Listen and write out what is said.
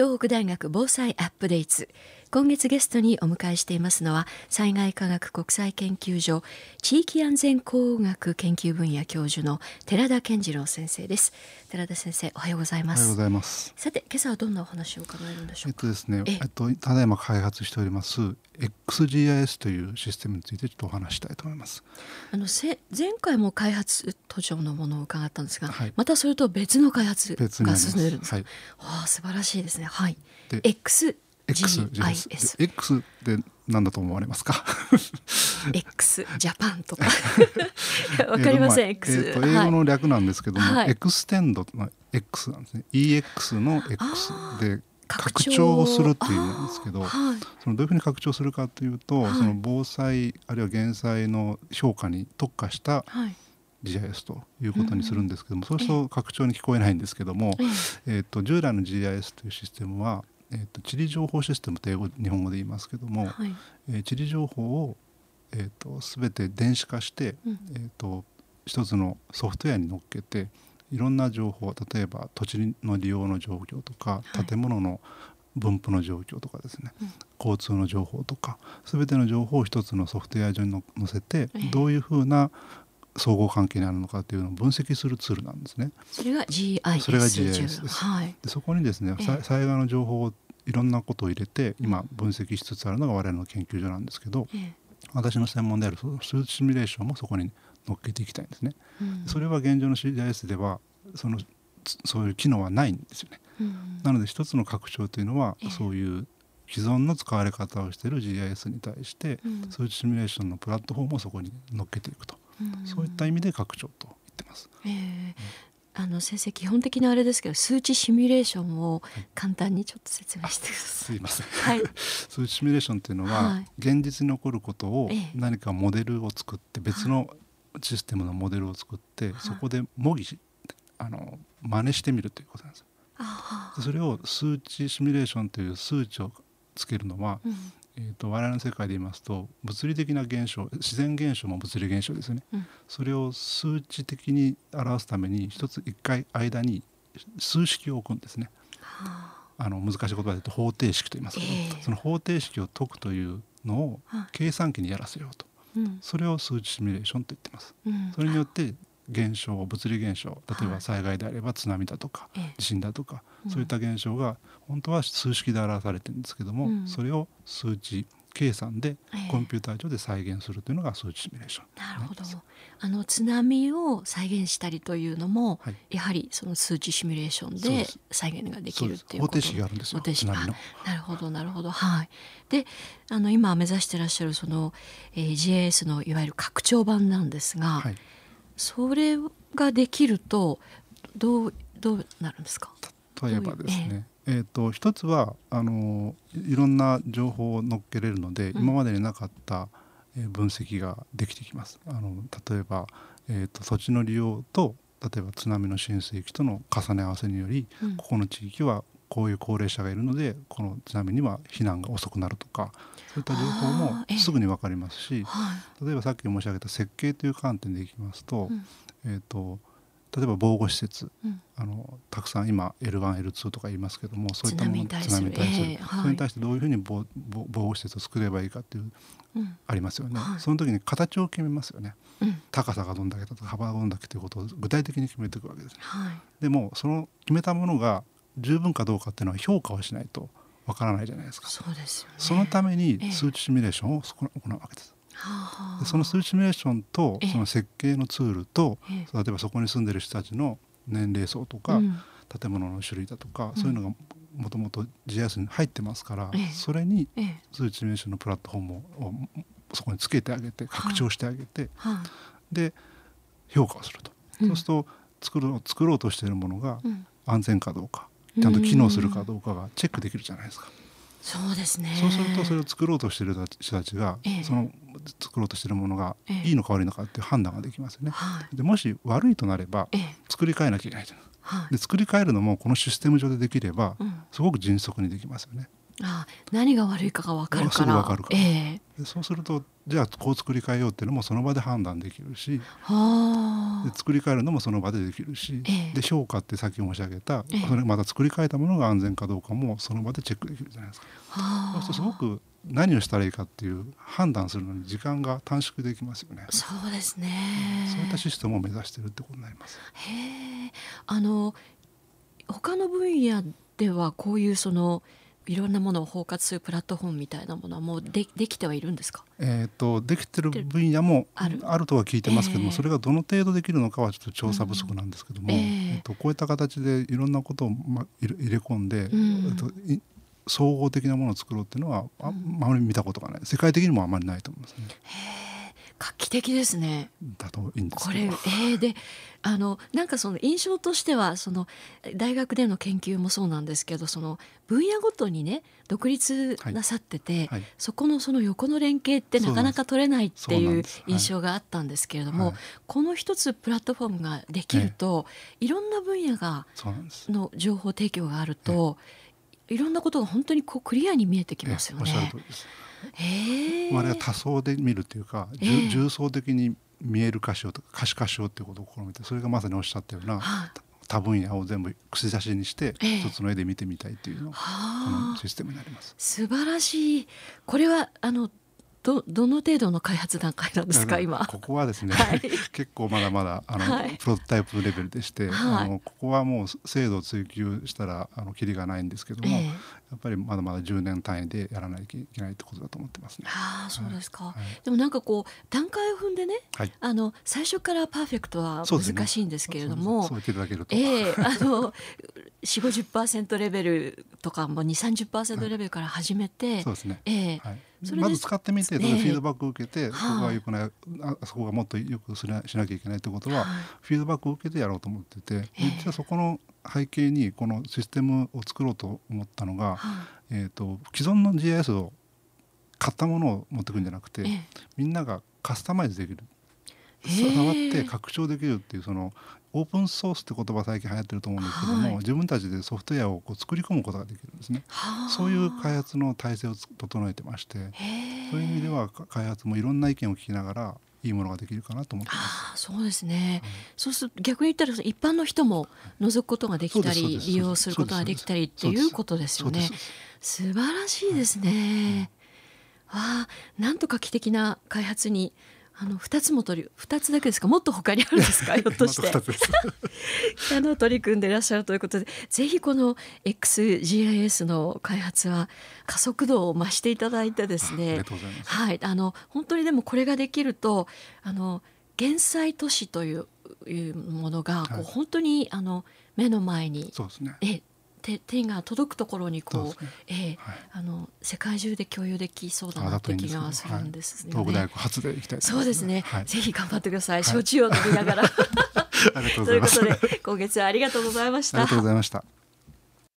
東北大学防災アップデート今月ゲストにお迎えしていますのは災害科学国際研究所地域安全工学研究分野教授の寺田健次郎先生です。寺田先生おはようございます。おはようございます。さて今朝はどんなお話を伺えるんでしょうか？えっとですねえっとただいま開発しております XGIS というシステムについてちょっとお話したいと思います。あのせ前回も開発途上のものを伺ったんですが、はい、またそれと別の開発が進んでるんですはい、あ素晴らしいですね。はい。で X X, GIS X で何だと思われますか？X ジャパンとか。わかりません、X、えーと、英語の略なんですけども、はい、 extend の X なんですね。EX の X で拡張。をするっていう意味なんですけど、はい、そのどういうふうに拡張するかというと、はい、その防災あるいは減災の評価に特化した GIS ということにするんですけども、そうすると拡張に聞こえないんですけども、えーと従来の GIS というシステムはえーと、地理情報システムと英語日本語で言いますけども、はい、えー、地理情報を、えーと、全て電子化して、うん、えーと、一つのソフトウェアに乗っけていろんな情報例えば土地の利用の状況とか、はい、建物の分布の状況とかですね、うん、交通の情報とか全ての情報を一つのソフトウェア上に載せて、えー、どういうふうな相互関係にあるのかというのを分析するツールなんですね。それが GIS それが GIS です。はい、でそこにですね、災害の情報をいろんなことを入れて今分析しつつあるのが我々の研究所なんですけど、私の専門である数値シミュレーションもそこに乗っけていきたいんですね。うん、それは現状の CGIS ではそのそういう機能はないんですよね。うん、なので一つの拡張というのは、そういう既存の使われ方をしている GIS に対して、数値シミュレーションのプラットフォームをそこに乗っけていくと、そういった意味で拡張と言ってます。えーあの先生基本的なあれですけど数値シミュレーションを簡単にちょっと説明してください。すいません。はい、数値シミュレーションっていうのは、はい、現実に起こることを何かモデルを作って別のシステムのモデルを作って、はい、そこで模擬あの真似してみるということなんです。それを数値シミュレーションという数値をつけるのは、うん、えーと、我々の世界で言いますと物理的な現象自然現象も物理現象ですよね、うん、それを数値的に表すために一つ一回間に数式を置くんですね。はあ、あの難しい言葉で言うと方程式と言いますけど、えー、その方程式を解くというのを計算機にやらせようと、うん、それを数値シミュレーションと言ってます。うん、それによって現象物理現象例えば災害であれば津波だとか、地震だとか、そういった現象が本当は数式で表されてるんですけども、それを数値計算でコンピューター上で再現するというのが数値シミュレーション、なるほど。あの津波を再現したりというのも、はい、やはりその数値シミュレーションで再現ができるっていう方程式があるんですよ津波の。なるほどなるほど。はい。であの今目指してらっしゃるその、えー、GIS のいわゆる拡張版なんですが、はいそれができるとどうどうなるんですか？例えばですね、えー、えーと一つはあのいろんな情報を載っけれるので、うん、今までになかった分析ができてきます。あの例えば、えーと、土地の利用と例えば津波の浸水域との重ね合わせにより、うん、ここの地域はこういう高齢者がいるのでこの津波には避難が遅くなるとかそういった情報もすぐに分かりますし、例えばさっき申し上げた設計という観点でいきますと,、えーと、例えば防護施設、あのたくさん今 L1L2 とか言いますけどもそういったもの津波に対する、それに対してどういうふうに防防護施設を作ればいいかっていう、ありますよね、その時に形を決めますよね、高さがどんだけだとか幅がどんだけということを具体的に決めていくわけです、でもその決めたものが十分かどうかっていうのは評価をしないとわからないじゃないですか。そうですよ、ね、そのために数値シミュレーションを行うわけです。でその数値シミュレーションとその設計のツールと例えばそこに住んでる人たちの年齢層とか、うん、建物の種類だとか、そういうのがもともと GIS に入ってますから、それに数値シミュレーションのプラットフォームをそこにつけてあげて拡張してあげて、で評価をすると、そうすると作ろう作ろうとしているものが安全かどうか、ちゃんと機能するかどうかがチェックできるじゃないですか。そうですね。そうするとそれを作ろうとしている人たちが、ええ、その作ろうとしているものがいいのか悪いのかっていう判断ができますよね。え、でもし悪いとなれば作り変えなきゃいけないじゃない。で作り変えるのもこのシステム上でできれば、すごく迅速にできますよね。あ何が悪いかが分かるから。かるからえー、そうするとじゃあこう作り変えようっていうのもその場で判断できるしで作り変えるのもその場でできるし、えー、で評価ってさっき申し上げた、えー、それまた作り変えたものが安全かどうかもその場でチェックできるじゃないですか。そうするとすごく何をしたらいいかっていう判断するのに時間が短縮できますよね。そうですね。そういったシステムを目指してるってことになります。へえ。あの他の分野ではこういうそのいろんなものを包括するプラットフォームみたいなものはもうでできてはいるんですか、えーと、できてる分野もある。あるとは聞いてますけども、えー、それがどの程度できるのかはちょっと調査不足なんですけども、うん、えー、えー、とこういった形でいろんなことを、ま、入れ込んで、うん、と総合的なものを作ろうっていうのはあんまり見たことがない。世界的にもあまりないと思いますね。画期的ですね。だといいんですこれ、えー、であのなんかその印象としてはその大学での研究もそうなんですけどその分野ごとにね独立なさってて、はい。はい、そこのその横の連携ってなかなか取れないっていう印象があったんですけれども、はい、この一つプラットフォームができると、いろんな分野がの情報提供があると、いろんなことが本当にこうクリアに見えてきますよね。えあれは多層で見るというか、えー、重層的に見える箇所とか可視化しようっていうことを試みてそれがまさにおっしゃったような、多分野を全部串刺しにして一つの絵で見てみたいっていうのがこのシステムになります。素晴らしい。これはあのどどの程度の開発段階なんですか今？ここはですね、はい、結構まだまだあの、はい、プロトタイプレベルでして、はい、あのここはもう精度を追求したらあのキリがないんですけども、えー、やっぱりまだまだ10年単位でやらないといけないってことだと思ってますね。ああそうですか、でもなんかこう段階を踏んでね、あの最初からパーフェクトは難しいんですけれどもそう、ね、そう言っていただけると、えー、あの 4 5 0レベルとかも2 3 0レベルから始めて、そうですね、えーはい。まず使ってみて、フィードバックを受けて、ここがよくないあそこがもっとよくしなしなきゃいけないってことは、フィードバックを受けてやろうと思ってて、実はそこの背景にこのシステムを作ろうと思ったのが、えー、と既存の GIS を買ったものを持ってくるんじゃなくて、みんながカスタマイズできる。触って拡張できるっていうそのオープンソースって言葉最近流行ってると思うんですけども、はい、自分たちでソフトウェアをこう作り込むことができるんですね。そういう開発の体制を整えてましてそういう意味では開発もいろんな意見を聞きながらいいものができるかなと思ってます。そうですね、そうすると逆に言ったら一般の人も覗くことができたり利用することができたりっていうことですよね。素晴らしいですね。はい、あなんと画期的な開発にあの二つも取り二つだけですか？もっと他にあるんですか？ひょっとして。あの 取り組んでいらっしゃるということでぜひこの XGIS の開発は加速度を増していただいてですね。はい。あの本当にでもこれができるとあの減災都市といういうものがこう本当にあの目の前に、そうですね、え手手が届くところにこう、ね、えーはい、あの世界中で共有できそうだなって気がするんですね。東北大学初でいきたい、ね、そうですね、はい、ぜひ頑張ってください。焼酎を飲みながら。ということで今月はありがとうございました。ありがとうございました。